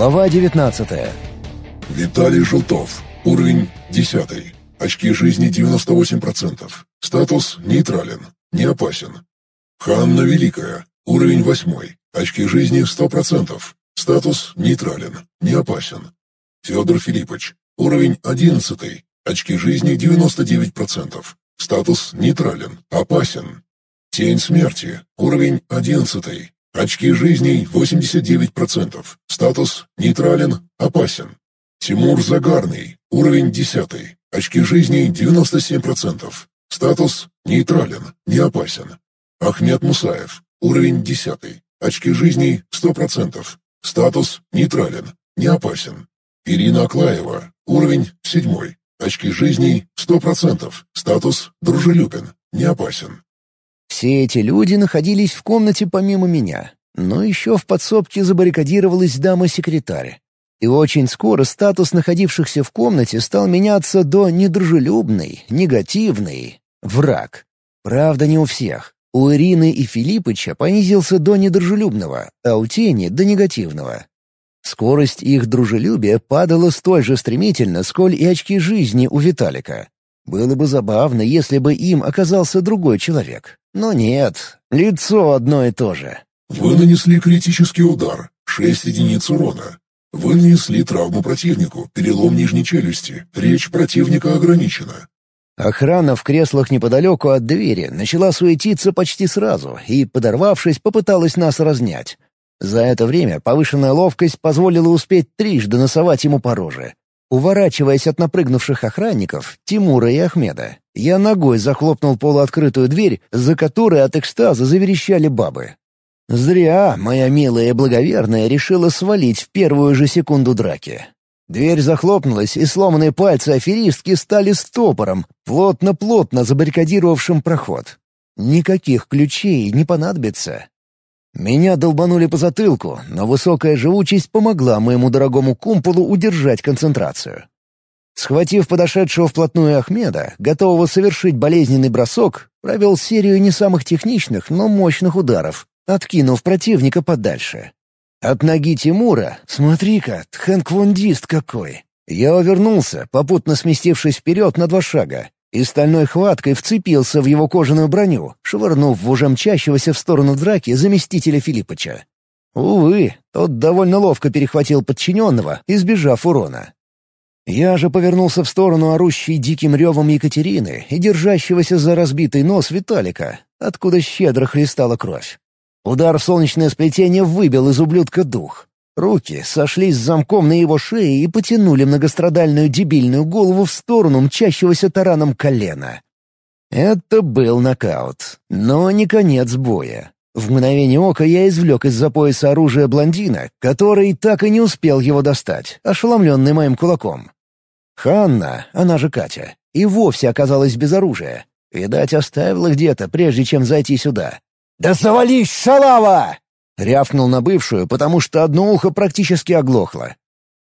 Глава 19 Виталий Желтов. Уровень 10. Очки жизни 98%. Статус нейтрален. Не опасен. Ханна Великая. Уровень 8. Очки жизни 100%. Статус нейтрален. Не опасен. Федор Филиппович. Уровень 11. Очки жизни 99%. Статус нейтрален. Опасен. Тень смерти. Уровень 11. Очки жизни 89%. Статус нейтрален. Опасен. Тимур Загарный. Уровень 10. Очки жизни 97%. Статус нейтрален. Не опасен. Ахмед Мусаев. Уровень 10. Очки жизни 100%. Статус нейтрален. Не опасен. Ирина Аклаева. Уровень 7. Очки жизни 100%. Статус дружелюбен. Не опасен. Все эти люди находились в комнате помимо меня, но еще в подсобке забаррикадировалась дама-секретарь. И очень скоро статус находившихся в комнате стал меняться до недружелюбный, негативный, враг. Правда, не у всех. У Ирины и Филиппыча понизился до недружелюбного, а у Тени — до негативного. Скорость их дружелюбия падала столь же стремительно, сколь и очки жизни у Виталика. Было бы забавно, если бы им оказался другой человек. Но нет, лицо одно и то же. Вы нанесли критический удар. Шесть единиц урона. Вы нанесли травму противнику, перелом нижней челюсти. Речь противника ограничена. Охрана в креслах неподалеку от двери начала суетиться почти сразу и, подорвавшись, попыталась нас разнять. За это время повышенная ловкость позволила успеть трижды носовать ему по роже. Уворачиваясь от напрыгнувших охранников, Тимура и Ахмеда, я ногой захлопнул полуоткрытую дверь, за которой от экстаза заверещали бабы. Зря моя милая и благоверная решила свалить в первую же секунду драки. Дверь захлопнулась, и сломанные пальцы аферистки стали стопором, плотно-плотно забаррикадировавшим проход. Никаких ключей не понадобится. Меня долбанули по затылку, но высокая живучесть помогла моему дорогому кумполу удержать концентрацию. Схватив подошедшего вплотную Ахмеда, готового совершить болезненный бросок, провел серию не самых техничных, но мощных ударов, откинув противника подальше. От ноги Тимура, смотри-ка, тхэнквондист какой. Я увернулся, попутно сместившись вперед на два шага, и стальной хваткой вцепился в его кожаную броню, швырнув в уже мчащегося в сторону драки заместителя Филиппыча. Увы, тот довольно ловко перехватил подчиненного, избежав урона. Я же повернулся в сторону орущей диким ревом Екатерины и держащегося за разбитый нос Виталика, откуда щедро хлестала кровь. Удар в солнечное сплетение выбил из ублюдка дух. Руки сошлись с замком на его шее и потянули многострадальную дебильную голову в сторону мчащегося тараном колена. Это был нокаут, но не конец боя. В мгновение ока я извлек из-за пояса оружия блондина, который так и не успел его достать, ошеломленный моим кулаком. Ханна, она же Катя, и вовсе оказалась без оружия. Видать, оставила где-то, прежде чем зайти сюда. «Да завались, шалава!» — рявкнул на бывшую, потому что одно ухо практически оглохло.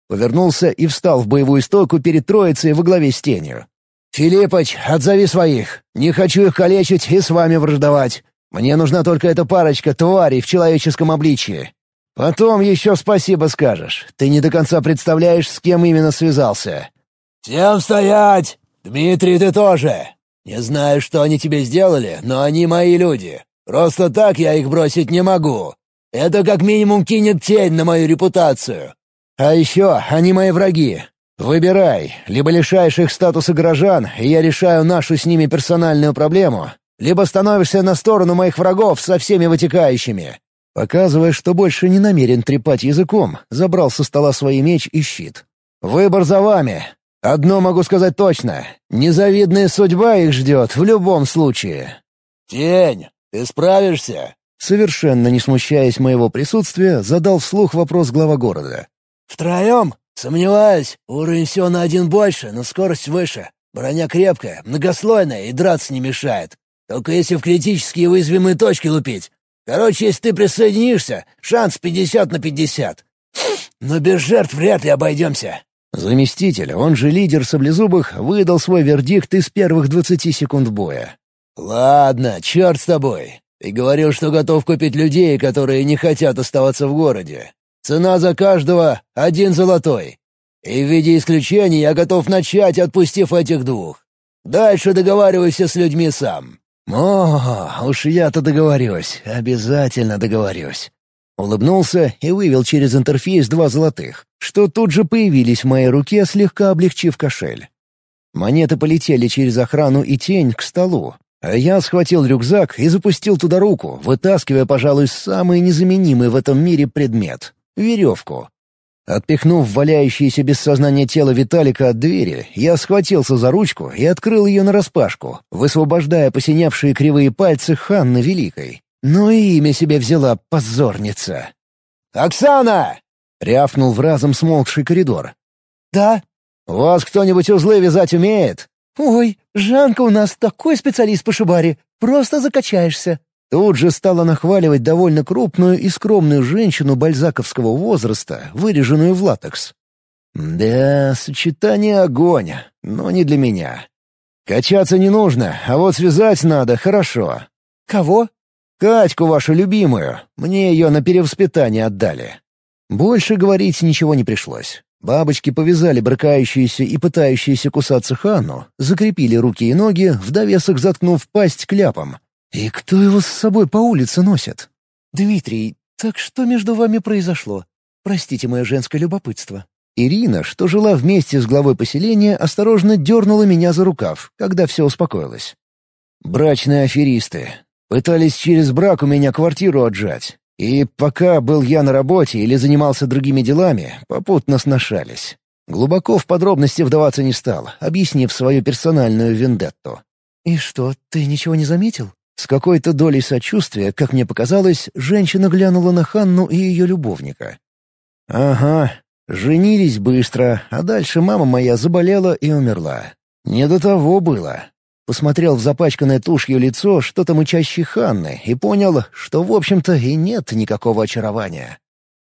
Повернулся и встал в боевую стойку перед троицей во главе с тенью. «Филиппыч, отзови своих. Не хочу их калечить и с вами враждовать. Мне нужна только эта парочка тварей в человеческом обличье. Потом еще спасибо скажешь. Ты не до конца представляешь, с кем именно связался». «Всем стоять! Дмитрий, ты тоже! Не знаю, что они тебе сделали, но они мои люди. Просто так я их бросить не могу. Это как минимум кинет тень на мою репутацию. А еще они мои враги. Выбирай, либо лишаешь их статуса горожан, и я решаю нашу с ними персональную проблему, либо становишься на сторону моих врагов со всеми вытекающими. Показывая, что больше не намерен трепать языком, забрал со стола свой меч и щит. Выбор за вами. Одно могу сказать точно. Незавидная судьба их ждет в любом случае. «Тень, ты справишься?» Совершенно не смущаясь моего присутствия, задал вслух вопрос глава города. «Втроем? Сомневаюсь. Уровень всего на один больше, но скорость выше. Броня крепкая, многослойная и драться не мешает. Только если в критические уязвимые точки лупить. Короче, если ты присоединишься, шанс пятьдесят на пятьдесят. Но без жертв вряд ли обойдемся». Заместитель, он же лидер Саблезубых, выдал свой вердикт из первых двадцати секунд боя. «Ладно, черт с тобой. Ты говорил, что готов купить людей, которые не хотят оставаться в городе. Цена за каждого — один золотой. И в виде исключения я готов начать, отпустив этих двух. Дальше договаривайся с людьми сам». «О, уж я-то договорюсь, обязательно договорюсь». Улыбнулся и вывел через интерфейс два золотых, что тут же появились в моей руке, слегка облегчив кошель. Монеты полетели через охрану и тень к столу, я схватил рюкзак и запустил туда руку, вытаскивая, пожалуй, самый незаменимый в этом мире предмет — веревку. Отпихнув валяющееся без сознания тело Виталика от двери, я схватился за ручку и открыл ее нараспашку, высвобождая посинявшие кривые пальцы Ханны Великой. Ну и имя себе взяла позорница. «Оксана!» — рявкнул в разом смолкший коридор. «Да?» «У вас кто-нибудь узлы вязать умеет?» «Ой, Жанка у нас такой специалист по шибаре, просто закачаешься». Тут же стала нахваливать довольно крупную и скромную женщину бальзаковского возраста, выреженную в латекс. Да, сочетание огонь, но не для меня. Качаться не нужно, а вот связать надо хорошо. «Кого?» Катьку вашу любимую. Мне ее на перевоспитание отдали». Больше говорить ничего не пришлось. Бабочки повязали брыкающуюся и пытающуюся кусаться Ханну, закрепили руки и ноги, в довесок заткнув пасть кляпом. И кто его с собой по улице носит? «Дмитрий, так что между вами произошло? Простите мое женское любопытство». Ирина, что жила вместе с главой поселения, осторожно дернула меня за рукав, когда все успокоилось. «Брачные аферисты. Пытались через брак у меня квартиру отжать. И пока был я на работе или занимался другими делами, попутно сношались. Глубоко в подробности вдаваться не стал, объяснив свою персональную вендетту. «И что, ты ничего не заметил?» С какой-то долей сочувствия, как мне показалось, женщина глянула на Ханну и ее любовника. «Ага, женились быстро, а дальше мама моя заболела и умерла. Не до того было. Посмотрел в запачканное тушью лицо что-то мычащей Ханны и понял, что, в общем-то, и нет никакого очарования.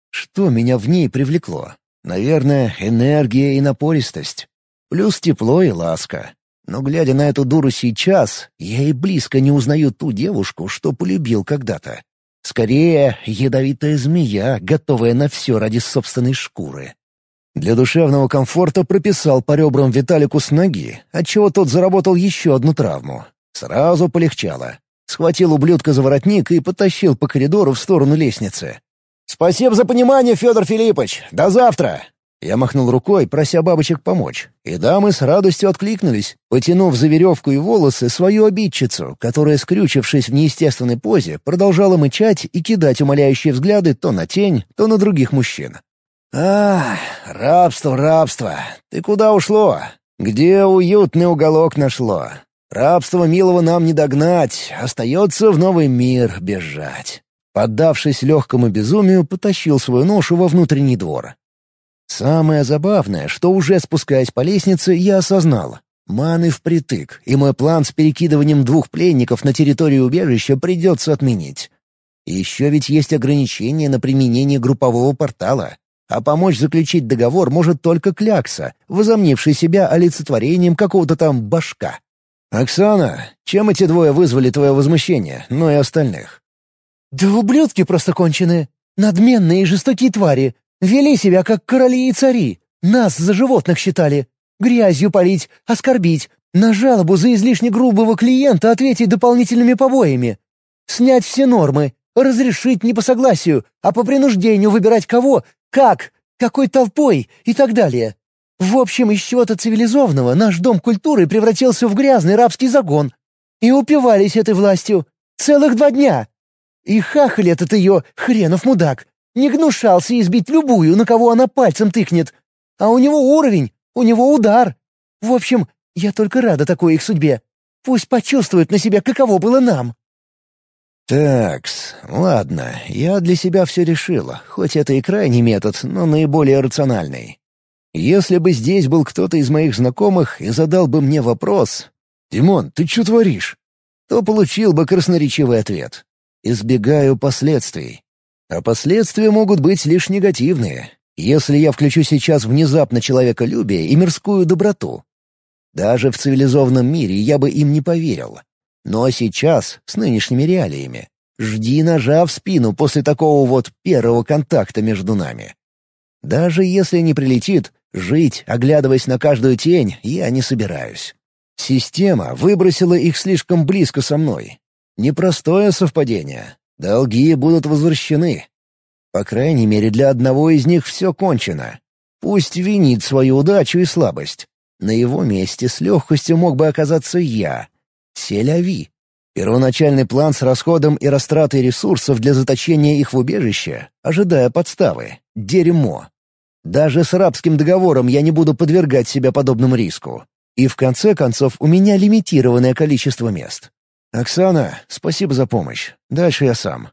Что меня в ней привлекло? Наверное, энергия и напористость. Плюс тепло и ласка. Но, глядя на эту дуру сейчас, я и близко не узнаю ту девушку, что полюбил когда-то. Скорее, ядовитая змея, готовая на все ради собственной шкуры. Для душевного комфорта прописал по ребрам Виталику с ноги, отчего тот заработал еще одну травму. Сразу полегчало. Схватил ублюдка за воротник и потащил по коридору в сторону лестницы. «Спасибо за понимание, Федор Филиппович! До завтра!» Я махнул рукой, прося бабочек помочь, и дамы с радостью откликнулись, потянув за веревку и волосы свою обидчицу, которая, скрючившись в неестественной позе, продолжала мычать и кидать умоляющие взгляды то на тень, то на других мужчин. «Ах, рабство, рабство! Ты куда ушло? Где уютный уголок нашло? Рабство милого нам не догнать, остается в новый мир бежать». Поддавшись легкому безумию, потащил свою ношу во внутренний двор. Самое забавное, что уже спускаясь по лестнице, я осознал. Маны впритык, и мой план с перекидыванием двух пленников на территорию убежища придется отменить. еще ведь есть ограничения на применение группового портала а помочь заключить договор может только Клякса, возомнивший себя олицетворением какого-то там башка. «Оксана, чем эти двое вызвали твое возмущение, но и остальных?» «Да ублюдки просто конченые. Надменные и жестокие твари. Вели себя как короли и цари. Нас за животных считали. Грязью полить, оскорбить. На жалобу за излишне грубого клиента ответить дополнительными побоями. Снять все нормы. Разрешить не по согласию, а по принуждению выбирать кого, как? Какой толпой? И так далее. В общем, из чего-то цивилизованного наш дом культуры превратился в грязный рабский загон. И упивались этой властью. Целых два дня. И хахаль этот ее, хренов мудак, не гнушался избить любую, на кого она пальцем тыкнет. А у него уровень, у него удар. В общем, я только рада такой их судьбе. Пусть почувствуют на себя, каково было нам. «Такс, ладно, я для себя все решила, хоть это и крайний метод, но наиболее рациональный. Если бы здесь был кто-то из моих знакомых и задал бы мне вопрос «Димон, ты что творишь?», то получил бы красноречивый ответ. Избегаю последствий. А последствия могут быть лишь негативные, если я включу сейчас внезапно человеколюбие и мирскую доброту. Даже в цивилизованном мире я бы им не поверил. Но сейчас, с нынешними реалиями, Жди ножа в спину после такого вот первого контакта между нами. Даже если не прилетит, жить, оглядываясь на каждую тень, я не собираюсь. Система выбросила их слишком близко со мной. Непростое совпадение. Долги будут возвращены. По крайней мере, для одного из них все кончено. Пусть винит свою удачу и слабость. На его месте с легкостью мог бы оказаться я. Селяви. Первоначальный план с расходом и растратой ресурсов для заточения их в убежище, ожидая подставы. Дерьмо. Даже с рабским договором я не буду подвергать себя подобному риску. И в конце концов у меня лимитированное количество мест. «Оксана, спасибо за помощь. Дальше я сам.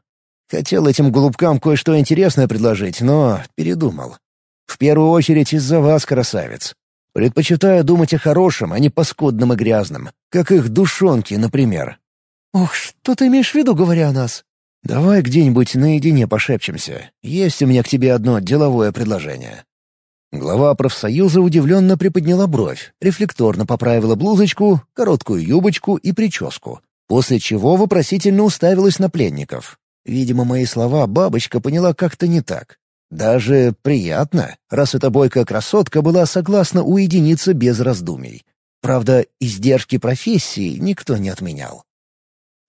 Хотел этим голубкам кое-что интересное предложить, но передумал. В первую очередь из-за вас, красавец. Предпочитаю думать о хорошем, а не паскудном и грязном, как их душонки, например». «Ох, что ты имеешь в виду, говоря о нас?» «Давай где-нибудь наедине пошепчемся. Есть у меня к тебе одно деловое предложение». Глава профсоюза удивленно приподняла бровь, рефлекторно поправила блузочку, короткую юбочку и прическу, после чего вопросительно уставилась на пленников. Видимо, мои слова бабочка поняла как-то не так. Даже приятно, раз эта бойкая красотка была согласна уединиться без раздумий. Правда, издержки профессии никто не отменял.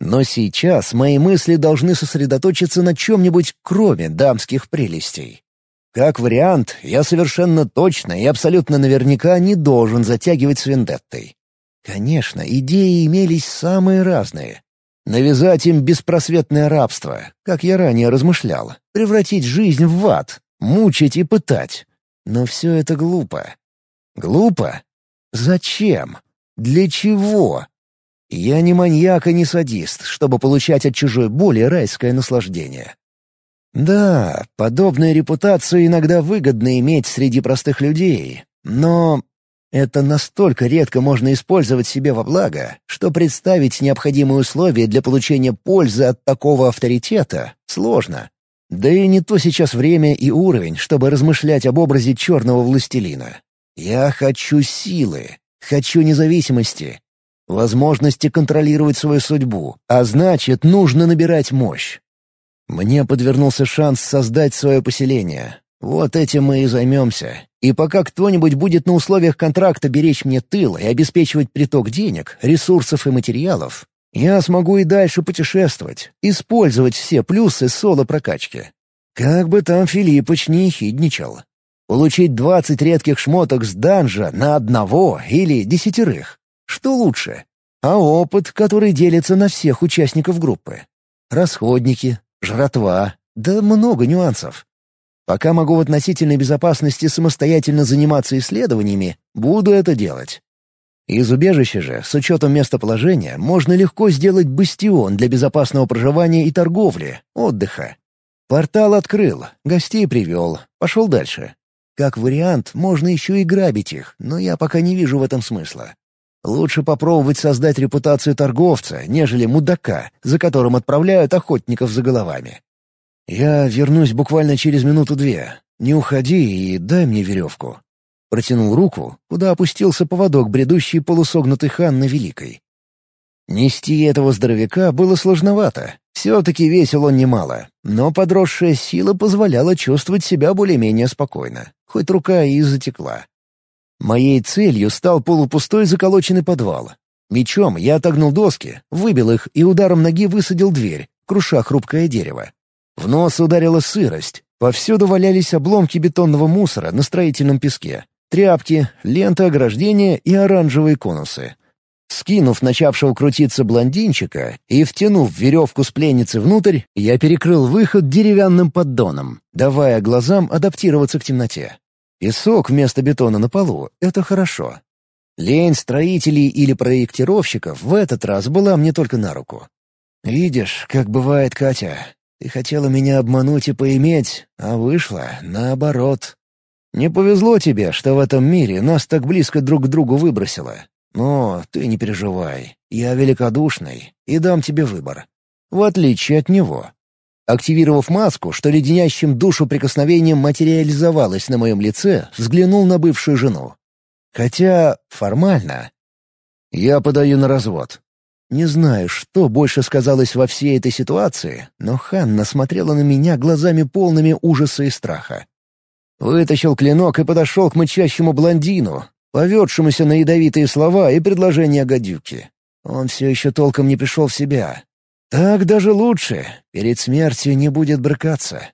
Но сейчас мои мысли должны сосредоточиться на чем-нибудь кроме дамских прелестей. Как вариант, я совершенно точно и абсолютно наверняка не должен затягивать с вендеттой. Конечно, идеи имелись самые разные. Навязать им беспросветное рабство, как я ранее размышлял, превратить жизнь в ад, мучить и пытать. Но все это глупо. Глупо? Зачем? Для чего? Я не маньяк и не садист, чтобы получать от чужой боли райское наслаждение. Да, подобную репутацию иногда выгодно иметь среди простых людей, но это настолько редко можно использовать себе во благо, что представить необходимые условия для получения пользы от такого авторитета сложно. Да и не то сейчас время и уровень, чтобы размышлять об образе черного властелина. Я хочу силы, хочу независимости, возможности контролировать свою судьбу, а значит, нужно набирать мощь. Мне подвернулся шанс создать свое поселение. Вот этим мы и займемся. И пока кто-нибудь будет на условиях контракта беречь мне тыл и обеспечивать приток денег, ресурсов и материалов, я смогу и дальше путешествовать, использовать все плюсы соло-прокачки. Как бы там Филиппыч не хидничал. Получить двадцать редких шмоток с данжа на одного или десятерых. Что лучше? А опыт, который делится на всех участников группы. Расходники, жратва, да много нюансов. Пока могу в относительной безопасности самостоятельно заниматься исследованиями, буду это делать. Из убежища же, с учетом местоположения, можно легко сделать бастион для безопасного проживания и торговли, отдыха. Портал открыл, гостей привел, пошел дальше. Как вариант, можно еще и грабить их, но я пока не вижу в этом смысла. Лучше попробовать создать репутацию торговца, нежели мудака, за которым отправляют охотников за головами. Я вернусь буквально через минуту-две. Не уходи и дай мне веревку. Протянул руку, куда опустился поводок, бредущий полусогнутый хан на Великой. Нести этого здоровяка было сложновато. Все-таки весил он немало, но подросшая сила позволяла чувствовать себя более-менее спокойно, хоть рука и затекла. Моей целью стал полупустой заколоченный подвал. Мечом я отогнул доски, выбил их и ударом ноги высадил дверь, круша хрупкое дерево. В нос ударила сырость. Повсюду валялись обломки бетонного мусора на строительном песке. Тряпки, лента ограждения и оранжевые конусы. Скинув начавшего крутиться блондинчика и втянув веревку с пленницы внутрь, я перекрыл выход деревянным поддоном, давая глазам адаптироваться к темноте. Песок вместо бетона на полу — это хорошо. Лень строителей или проектировщиков в этот раз была мне только на руку. «Видишь, как бывает, Катя. Ты хотела меня обмануть и поиметь, а вышло наоборот. Не повезло тебе, что в этом мире нас так близко друг к другу выбросило. Но ты не переживай, я великодушный и дам тебе выбор. В отличие от него. Активировав маску, что леденящим душу прикосновением материализовалась на моем лице, взглянул на бывшую жену. Хотя формально. Я подаю на развод. Не знаю, что больше сказалось во всей этой ситуации, но Ханна смотрела на меня глазами полными ужаса и страха. Вытащил клинок и подошел к мычащему блондину, поведшемуся на ядовитые слова и предложения гадюки. Он все еще толком не пришел в себя. Так даже лучше. Перед смертью не будет брыкаться.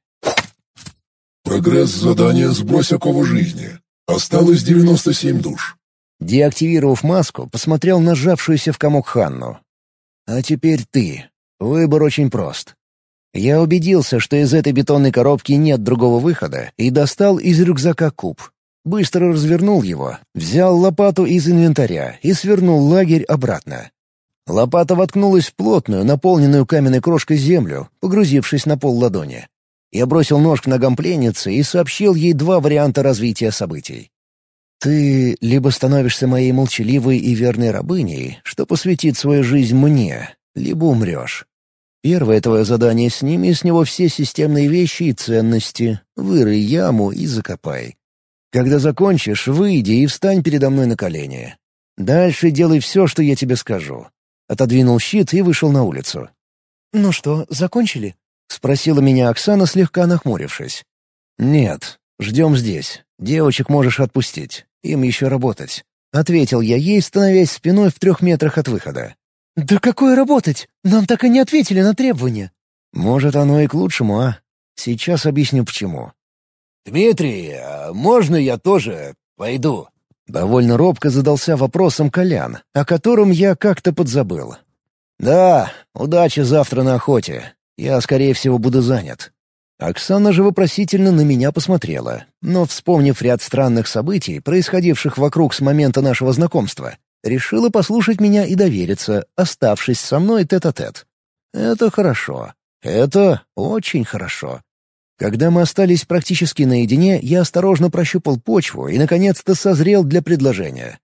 Прогресс задания «Сбрось окову жизни». Осталось 97 душ. Деактивировав маску, посмотрел на сжавшуюся в комок Ханну. «А теперь ты. Выбор очень прост. Я убедился, что из этой бетонной коробки нет другого выхода, и достал из рюкзака куб. Быстро развернул его, взял лопату из инвентаря и свернул лагерь обратно. Лопата воткнулась в плотную, наполненную каменной крошкой землю, погрузившись на пол ладони. Я бросил нож к ногам пленницы и сообщил ей два варианта развития событий. «Ты либо становишься моей молчаливой и верной рабыней, что посвятит свою жизнь мне, либо умрешь. Первое твое задание — сними с него все системные вещи и ценности, вырый яму и закопай. Когда закончишь, выйди и встань передо мной на колени. Дальше делай все, что я тебе скажу. Отодвинул щит и вышел на улицу. «Ну что, закончили?» — спросила меня Оксана, слегка нахмурившись. «Нет, ждем здесь. Девочек можешь отпустить. Им еще работать». Ответил я ей, становясь спиной в трех метрах от выхода. «Да какое работать? Нам так и не ответили на требования». «Может, оно и к лучшему, а? Сейчас объясню, почему». «Дмитрий, а можно я тоже пойду?» Довольно робко задался вопросом Колян, о котором я как-то подзабыл. «Да, удачи завтра на охоте. Я, скорее всего, буду занят». Оксана же вопросительно на меня посмотрела, но, вспомнив ряд странных событий, происходивших вокруг с момента нашего знакомства, решила послушать меня и довериться, оставшись со мной тет-а-тет. -тет. Это хорошо. Это очень хорошо. Когда мы остались практически наедине, я осторожно прощупал почву и, наконец-то, созрел для предложения.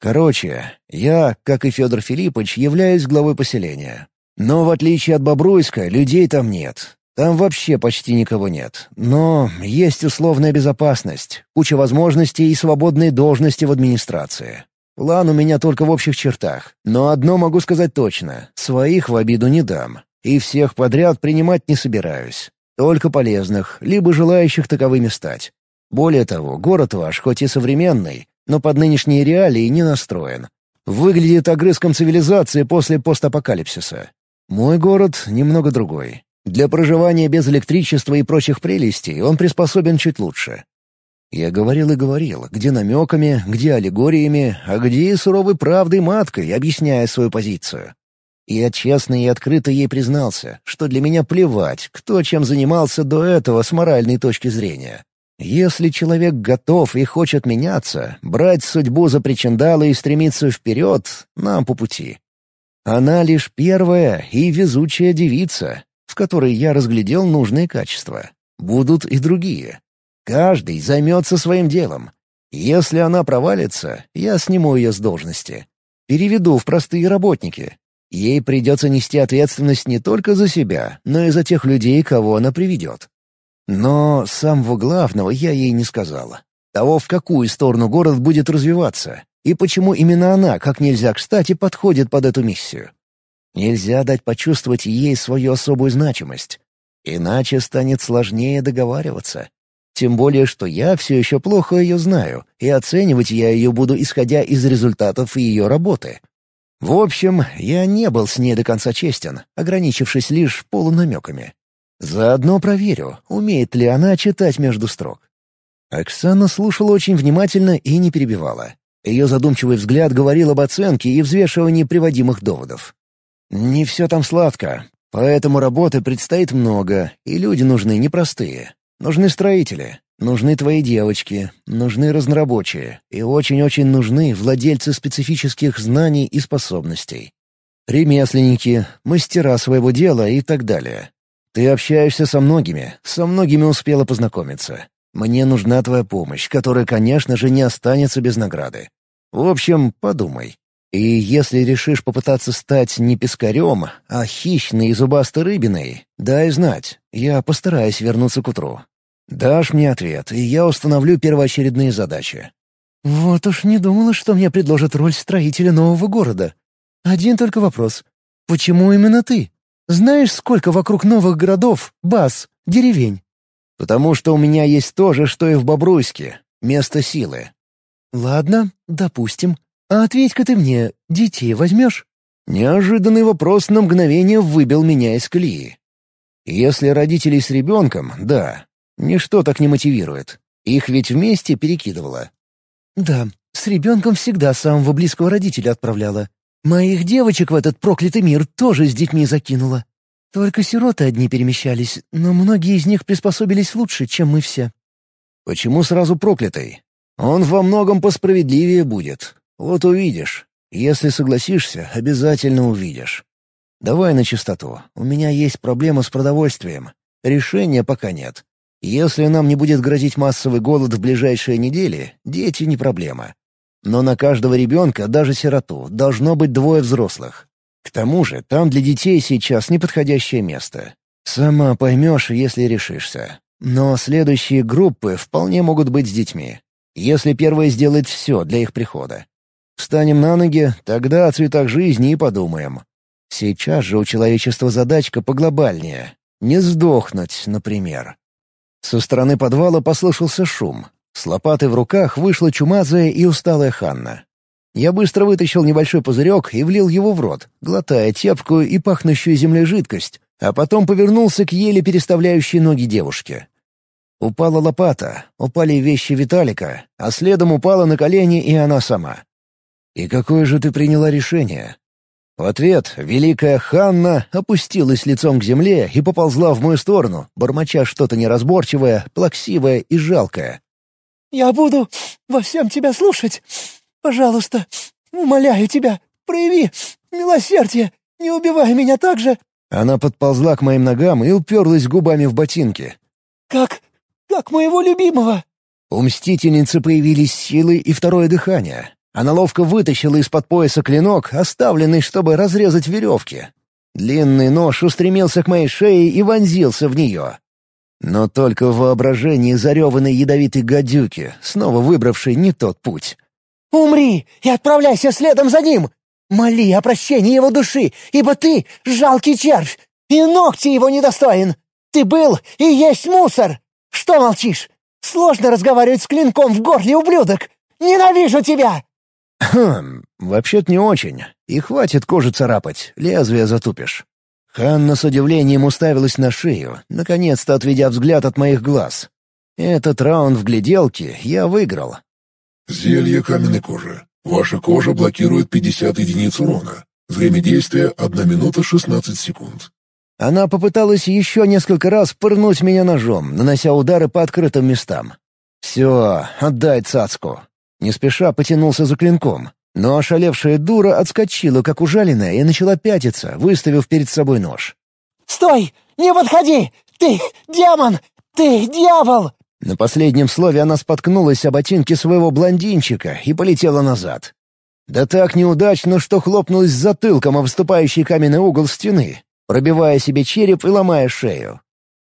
Короче, я, как и Федор Филиппович, являюсь главой поселения. Но, в отличие от Бобруйска, людей там нет. Там вообще почти никого нет. Но есть условная безопасность, куча возможностей и свободные должности в администрации. План у меня только в общих чертах. Но одно могу сказать точно — своих в обиду не дам. И всех подряд принимать не собираюсь. Только полезных, либо желающих таковыми стать. Более того, город ваш, хоть и современный, но под нынешние реалии не настроен. Выглядит огрызком цивилизации после постапокалипсиса. Мой город немного другой. Для проживания без электричества и прочих прелестей он приспособен чуть лучше. Я говорил и говорил, где намеками, где аллегориями, а где и суровой правдой маткой, объясняя свою позицию. Я честно и открыто ей признался, что для меня плевать, кто чем занимался до этого с моральной точки зрения. Если человек готов и хочет меняться, брать судьбу за причиндалы и стремиться вперед, нам по пути. Она лишь первая и везучая девица, которой я разглядел нужные качества. Будут и другие. Каждый займется своим делом. Если она провалится, я сниму ее с должности. Переведу в простые работники, Ей придется нести ответственность не только за себя, но и за тех людей, кого она приведет. Но самого главного я ей не сказала. Того, в какую сторону город будет развиваться, и почему именно она, как нельзя кстати, подходит под эту миссию. Нельзя дать почувствовать ей свою особую значимость. Иначе станет сложнее договариваться. Тем более, что я все еще плохо ее знаю, и оценивать я ее буду, исходя из результатов ее работы. В общем, я не был с ней до конца честен, ограничившись лишь полунамеками. Заодно проверю, умеет ли она читать между строк. Оксана слушала очень внимательно и не перебивала. Ее задумчивый взгляд говорил об оценке и взвешивании приводимых доводов. «Не все там сладко, поэтому работы предстоит много, и люди нужны непростые. Нужны строители, Нужны твои девочки, нужны разнорабочие, и очень-очень нужны владельцы специфических знаний и способностей. Ремесленники, мастера своего дела и так далее. Ты общаешься со многими, со многими успела познакомиться. Мне нужна твоя помощь, которая, конечно же, не останется без награды. В общем, подумай. И если решишь попытаться стать не пескарем, а хищной и зубастой рыбиной, дай знать, я постараюсь вернуться к утру. «Дашь мне ответ, и я установлю первоочередные задачи». «Вот уж не думала, что мне предложат роль строителя нового города». Один только вопрос. Почему именно ты? Знаешь, сколько вокруг новых городов, баз, деревень?» «Потому что у меня есть то же, что и в Бобруйске. Место силы». «Ладно, допустим. А ответь-ка ты мне, детей возьмешь?» Неожиданный вопрос на мгновение выбил меня из колеи. Если родители с ребенком, да. Ничто так не мотивирует. Их ведь вместе перекидывало. «Да, с ребенком всегда самого близкого родителя отправляла. Моих девочек в этот проклятый мир тоже с детьми закинула. Только сироты одни перемещались, но многие из них приспособились лучше, чем мы все». «Почему сразу проклятый? Он во многом посправедливее будет. Вот увидишь. Если согласишься, обязательно увидишь. Давай на чистоту. У меня есть проблема с продовольствием. Решения пока нет. Если нам не будет грозить массовый голод в ближайшие недели, дети не проблема. Но на каждого ребенка, даже сироту, должно быть двое взрослых. К тому же там для детей сейчас неподходящее место. Сама поймешь, если решишься. Но следующие группы вполне могут быть с детьми. Если первая сделает все для их прихода. Встанем на ноги, тогда о цветах жизни и подумаем. Сейчас же у человечества задачка поглобальнее. Не сдохнуть, например. Со стороны подвала послышался шум. С лопатой в руках вышла чумазая и усталая Ханна. Я быстро вытащил небольшой пузырек и влил его в рот, глотая тепкую и пахнущую землей жидкость, а потом повернулся к еле переставляющей ноги девушке. Упала лопата, упали вещи Виталика, а следом упала на колени и она сама. «И какое же ты приняла решение?» В ответ великая Ханна опустилась лицом к земле и поползла в мою сторону, бормоча что-то неразборчивое, плаксивое и жалкое. «Я буду во всем тебя слушать. Пожалуйста, умоляю тебя, прояви милосердие, не убивай меня так же». Она подползла к моим ногам и уперлась губами в ботинки. «Как... как моего любимого». У мстительницы появились силы и второе дыхание. Она ловко вытащила из-под пояса клинок, оставленный, чтобы разрезать веревки. Длинный нож устремился к моей шее и вонзился в нее. Но только в воображении зареванной ядовитой гадюки, снова выбравшей не тот путь. «Умри и отправляйся следом за ним! Моли о прощении его души, ибо ты — жалкий червь, и ногти его недостоин! Ты был и есть мусор! Что молчишь? Сложно разговаривать с клинком в горле, ублюдок! Ненавижу тебя!» «Хм, вообще-то не очень. И хватит кожи царапать, лезвие затупишь». Ханна с удивлением уставилась на шею, наконец-то отведя взгляд от моих глаз. Этот раунд в гляделке я выиграл. Зелье каменной кожи. Ваша кожа блокирует 50 единиц урона. Время действия — 1 минута 16 секунд. Она попыталась еще несколько раз пырнуть меня ножом, нанося удары по открытым местам. «Все, отдай цацку. Не спеша потянулся за клинком, но ошалевшая дура отскочила, как ужаленная, и начала пятиться, выставив перед собой нож. «Стой! Не подходи! Ты демон! Ты дьявол!» На последнем слове она споткнулась о ботинке своего блондинчика и полетела назад. Да так неудачно, что хлопнулась затылком о выступающий каменный угол стены, пробивая себе череп и ломая шею.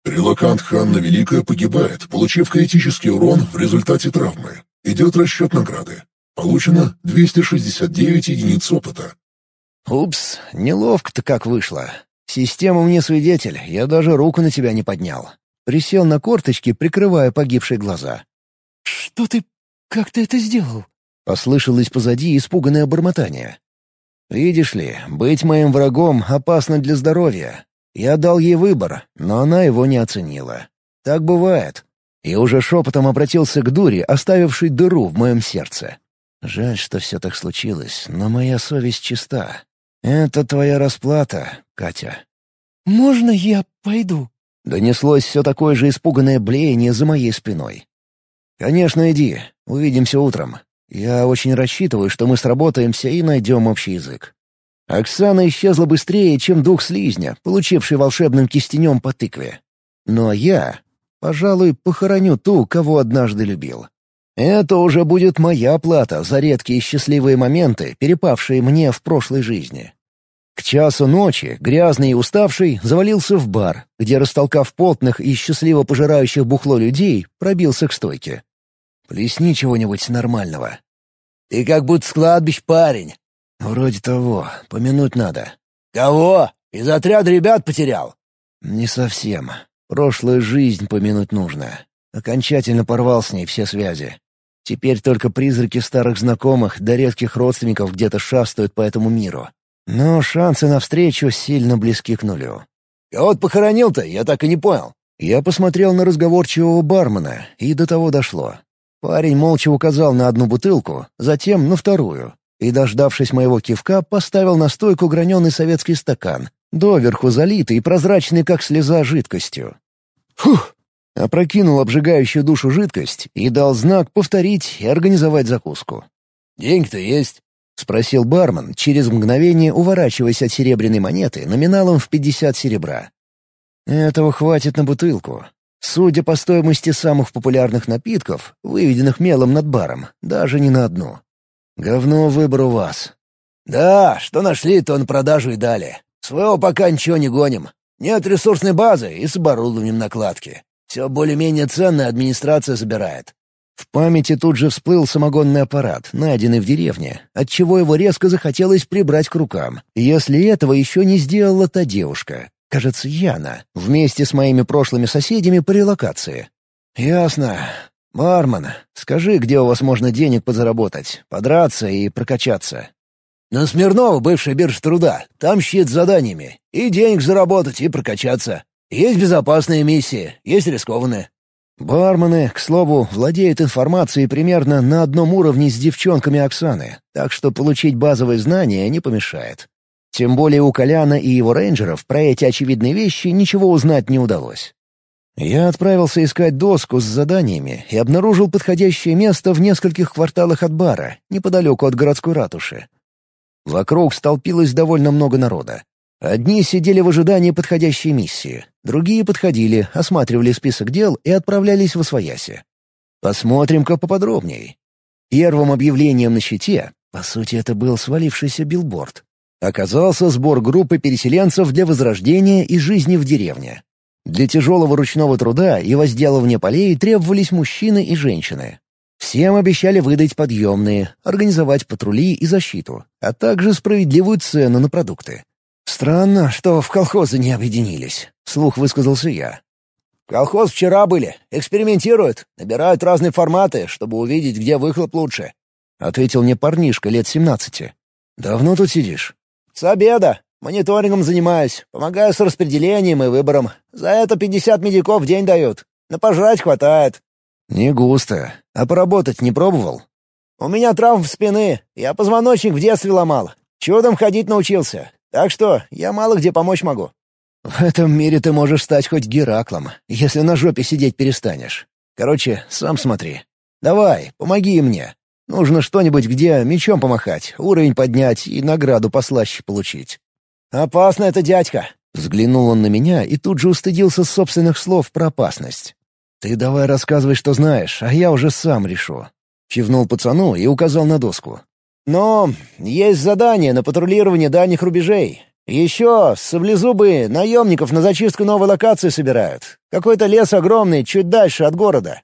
Релакант Ханна Великая погибает, получив критический урон в результате травмы. Идет расчет награды. Получено 269 единиц опыта. Упс, неловко-то как вышло. Система мне свидетель, я даже руку на тебя не поднял. Присел на корточки, прикрывая погибшие глаза. «Что ты... как ты это сделал?» Послышалось позади испуганное бормотание. «Видишь ли, быть моим врагом опасно для здоровья. Я дал ей выбор, но она его не оценила. Так бывает. И уже шепотом обратился к дуре, оставившей дыру в моем сердце. «Жаль, что все так случилось, но моя совесть чиста. Это твоя расплата, Катя». «Можно я пойду?» Донеслось все такое же испуганное блеяние за моей спиной. «Конечно, иди. Увидимся утром. Я очень рассчитываю, что мы сработаемся и найдем общий язык». Оксана исчезла быстрее, чем дух слизня, получивший волшебным кистенем по тыкве. Но я, Пожалуй, похороню ту, кого однажды любил. Это уже будет моя плата за редкие счастливые моменты, перепавшие мне в прошлой жизни. К часу ночи, грязный и уставший, завалился в бар, где, растолкав потных и счастливо пожирающих бухло людей, пробился к стойке. «Плесни чего-нибудь нормального». «Ты как будто с кладбищ парень». «Вроде того. Помянуть надо». «Кого? Из отряда ребят потерял?» «Не совсем. Прошлую жизнь помянуть нужно. Окончательно порвал с ней все связи. Теперь только призраки старых знакомых да редких родственников где-то шастают по этому миру. Но шансы на встречу сильно близки к нулю. «Кого ты похоронил-то? Я так и не понял». Я посмотрел на разговорчивого бармена, и до того дошло. Парень молча указал на одну бутылку, затем на вторую, и, дождавшись моего кивка, поставил на стойку граненый советский стакан, доверху залитый и прозрачный, как слеза, жидкостью. Фух! Опрокинул обжигающую душу жидкость и дал знак повторить и организовать закуску. «Деньги-то есть?» — спросил бармен, через мгновение уворачиваясь от серебряной монеты номиналом в пятьдесят серебра. «Этого хватит на бутылку. Судя по стоимости самых популярных напитков, выведенных мелом над баром, даже не на одну. Говно выбор у вас». «Да, что нашли, то на продажу и дали. Своего пока ничего не гоним. Нет ресурсной базы и с оборудованием накладки. Все более-менее ценное администрация забирает. В памяти тут же всплыл самогонный аппарат, найденный в деревне, отчего его резко захотелось прибрать к рукам, если этого еще не сделала та девушка, кажется, Яна, вместе с моими прошлыми соседями по релокации. «Ясно. Бармен, скажи, где у вас можно денег подзаработать, подраться и прокачаться?» «На Смирнова бывшая биржа труда. Там щит с заданиями. И денег заработать, и прокачаться. Есть безопасные миссии, есть рискованные. Бармены, к слову, владеют информацией примерно на одном уровне с девчонками Оксаны, так что получить базовые знания не помешает. Тем более у Коляна и его рейнджеров про эти очевидные вещи ничего узнать не удалось. Я отправился искать доску с заданиями и обнаружил подходящее место в нескольких кварталах от бара, неподалеку от городской ратуши. Вокруг столпилось довольно много народа. Одни сидели в ожидании подходящей миссии, другие подходили, осматривали список дел и отправлялись в Освояси. Посмотрим-ка поподробнее. Первым объявлением на щите, по сути это был свалившийся билборд, оказался сбор группы переселенцев для возрождения и жизни в деревне. Для тяжелого ручного труда и возделывания полей требовались мужчины и женщины. Всем обещали выдать подъемные, организовать патрули и защиту, а также справедливую цену на продукты. «Странно, что в колхозы не объединились», — слух высказался я. «Колхоз вчера были. Экспериментируют. Набирают разные форматы, чтобы увидеть, где выхлоп лучше», — ответил мне парнишка лет семнадцати. «Давно тут сидишь?» «С обеда. Мониторингом занимаюсь. Помогаю с распределением и выбором. За это пятьдесят медиков в день дают. На пожрать хватает». «Не густо. А поработать не пробовал?» «У меня травм спины. Я позвоночник в детстве ломал. Чудом ходить научился. Так что я мало где помочь могу». «В этом мире ты можешь стать хоть Гераклом, если на жопе сидеть перестанешь. Короче, сам смотри. Давай, помоги мне. Нужно что-нибудь, где мечом помахать, уровень поднять и награду послаще получить». «Опасно это, дядька!» Взглянул он на меня и тут же устыдился собственных слов про опасность. «Ты давай рассказывай, что знаешь, а я уже сам решу». Кивнул пацану и указал на доску. Но есть задание на патрулирование дальних рубежей. Еще саблезубы наемников на зачистку новой локации собирают. Какой-то лес огромный, чуть дальше от города».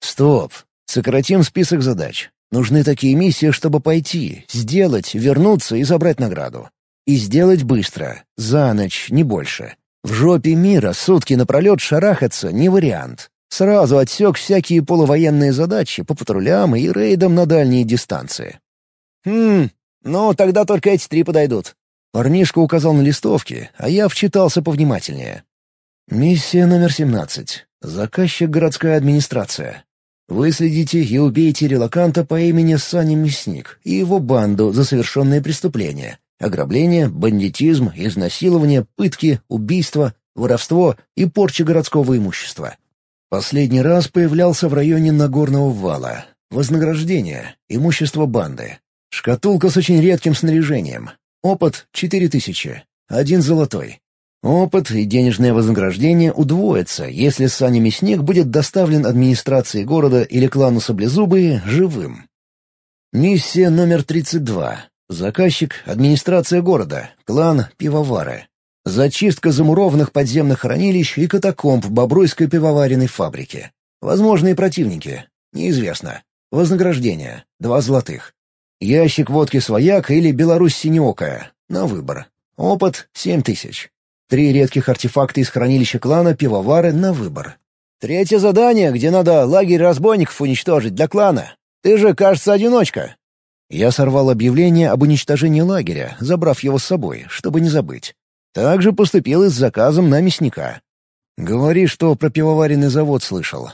«Стоп. Сократим список задач. Нужны такие миссии, чтобы пойти, сделать, вернуться и забрать награду. И сделать быстро, за ночь, не больше. В жопе мира сутки напролет шарахаться не вариант. Сразу отсек всякие полувоенные задачи по патрулям и рейдам на дальние дистанции. «Хм, ну тогда только эти три подойдут». Парнишка указал на листовки, а я вчитался повнимательнее. Миссия номер 17. Заказчик городская администрация. Выследите и убейте релаканта по имени Саня Мясник и его банду за совершенные преступления. Ограбление, бандитизм, изнасилование, пытки, убийство, воровство и порча городского имущества. Последний раз появлялся в районе Нагорного вала. Вознаграждение, имущество банды, Шкатулка с очень редким снаряжением. Опыт — четыре тысячи. Один золотой. Опыт и денежное вознаграждение удвоятся, если Саня Мясник будет доставлен администрации города или клану Саблезубые живым. Миссия номер 32. Заказчик — администрация города, клан Пивовары. Зачистка замурованных подземных хранилищ и катакомб Бобруйской пивоваренной фабрики. Возможные противники. Неизвестно. Вознаграждение. Два золотых. Ящик водки «Свояк» или «Беларусь синеокая» — на выбор. Опыт — семь тысяч. Три редких артефакта из хранилища клана «Пивовары» на выбор. Третье задание, где надо лагерь разбойников уничтожить для клана. Ты же, кажется, одиночка. Я сорвал объявление об уничтожении лагеря, забрав его с собой, чтобы не забыть. Также поступил и с заказом на мясника. Говори, что про пивоваренный завод слышал.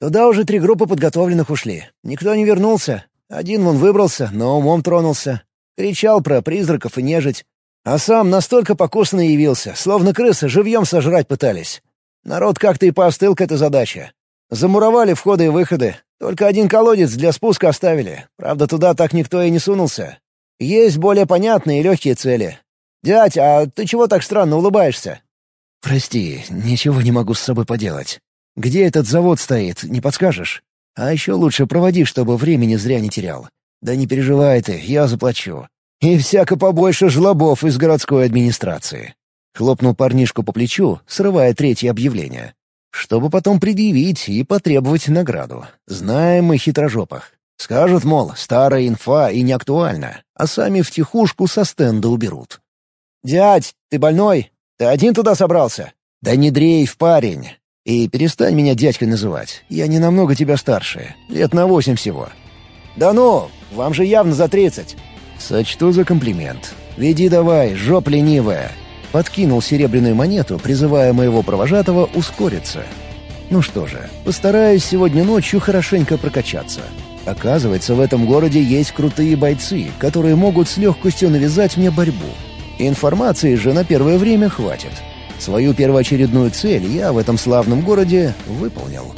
Туда уже три группы подготовленных ушли. Никто не вернулся. Один вон выбрался, но умом тронулся. Кричал про призраков и нежить. А сам настолько покусанный явился, словно крысы живьем сожрать пытались. Народ как-то и поостыл к этой задаче. Замуровали входы и выходы. Только один колодец для спуска оставили. Правда, туда так никто и не сунулся. Есть более понятные и легкие цели. «Дядь, а ты чего так странно улыбаешься?» «Прости, ничего не могу с собой поделать. Где этот завод стоит, не подскажешь? А еще лучше проводи, чтобы времени зря не терял. Да не переживай ты, я заплачу. И всяко побольше жлобов из городской администрации. Хлопнул парнишку по плечу, срывая третье объявление. Чтобы потом предъявить и потребовать награду. Знаем мы хитрожопых. Скажут, мол, старая инфа и не актуальна, а сами втихушку со стенда уберут. «Дядь, ты больной? Ты один туда собрался?» «Да не дрейф, парень. И перестань меня дядькой называть. Я не намного тебя старше. Лет на восемь всего». «Да ну, вам же явно за тридцать». «Сочту за комплимент. Веди давай, жоп ленивая. Подкинул серебряную монету, призывая моего провожатого ускориться. Ну что же, постараюсь сегодня ночью хорошенько прокачаться. Оказывается, в этом городе есть крутые бойцы, которые могут с легкостью навязать мне борьбу. Информации же на первое время хватит. Свою первоочередную цель я в этом славном городе выполнил.